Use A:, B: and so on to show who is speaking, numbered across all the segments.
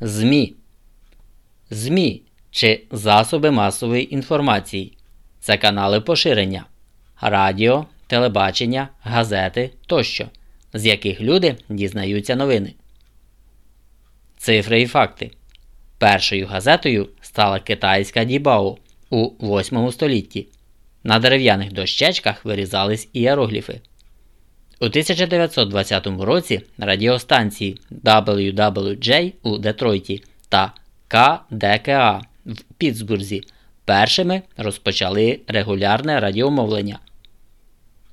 A: ЗМІ. ЗМІ чи засоби масової інформації це канали поширення, радіо, телебачення, газети тощо, з яких люди дізнаються новини. Цифри і факти. Першою газетою стала китайська Дібао у 8 столітті. На дерев'яних дощечках вирізались ієрогліфи. У 1920 році радіостанції WWJ у Детройті та КДКА в Пітсбурзі першими розпочали регулярне радіомовлення.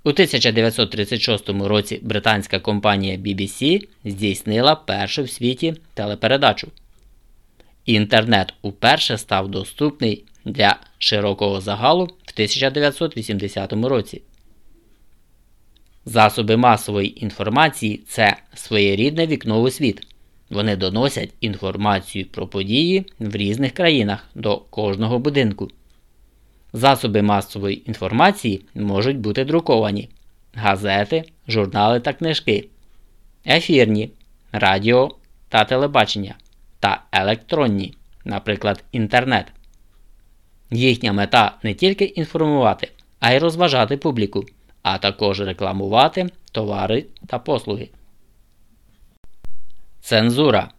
A: У 1936 році британська компанія BBC здійснила першу в світі телепередачу. Інтернет уперше став доступний для широкого загалу в 1980 році. Засоби масової інформації це своєрідне вікно у світ. Вони доносять інформацію про події в різних країнах до кожного будинку. Засоби масової інформації можуть бути друковані газети, журнали та книжки, ефірні, радіо та телебачення та електронні, наприклад, інтернет. Їхня мета не тільки інформувати, а й розважати публіку, а також рекламувати товари та послуги. Цензура.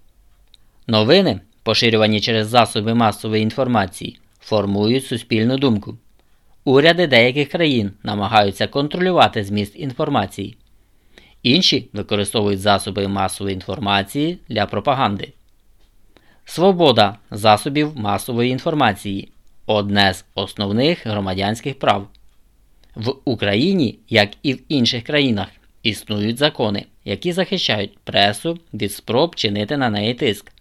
A: Новини, поширювані через засоби масової інформації, формують суспільну думку. Уряди деяких країн намагаються контролювати зміст інформації. Інші використовують засоби масової інформації для пропаганди. Свобода засобів масової інформації одне з основних громадянських прав. В Україні, як і в інших країнах, існують закони, які захищають пресу від спроб чинити на неї тиск.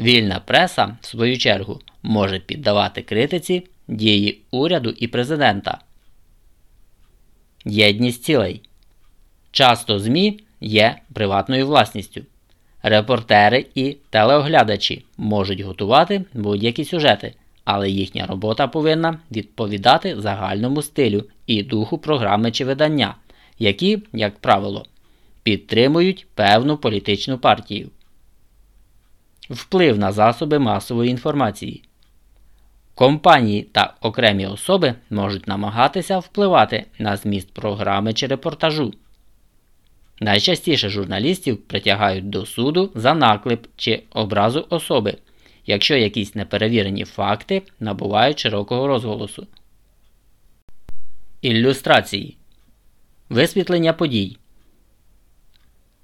A: Вільна преса, в свою чергу, може піддавати критиці дії уряду і президента. Єдність цілей. Часто ЗМІ є приватною власністю. Репортери і телеоглядачі можуть готувати будь-які сюжети, але їхня робота повинна відповідати загальному стилю і духу програми чи видання, які, як правило, підтримують певну політичну партію. Вплив на засоби масової інформації. Компанії та окремі особи можуть намагатися впливати на зміст програми чи репортажу. Найчастіше журналістів притягають до суду за наклеп чи образу особи, якщо якісь неперевірені факти набувають широкого розголосу. Ілюстрації Висвітлення подій.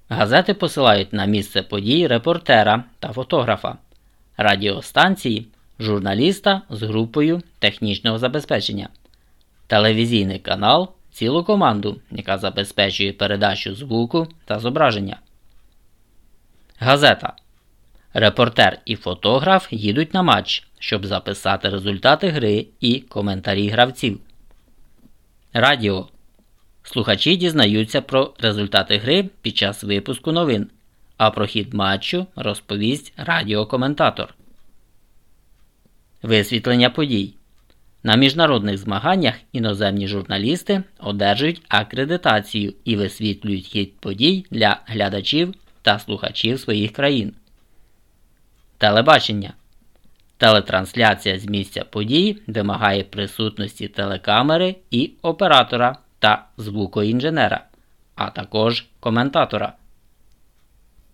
A: Газети посилають на місце подій репортера та фотографа, радіостанції журналіста з групою технічного забезпечення, телевізійний канал цілу команду, яка забезпечує передачу звуку та зображення. Газета. Репортер і фотограф їдуть на матч, щоб записати результати гри і коментарі гравців. Радіо. Слухачі дізнаються про результати гри під час випуску новин, а про хід матчу розповість радіокоментатор. Висвітлення подій. На міжнародних змаганнях іноземні журналісти одержують акредитацію і висвітлюють хід подій для глядачів та слухачів своїх країн. Телебачення. Телетрансляція з місця подій вимагає присутності телекамери і оператора та звукоінженера, а також коментатора.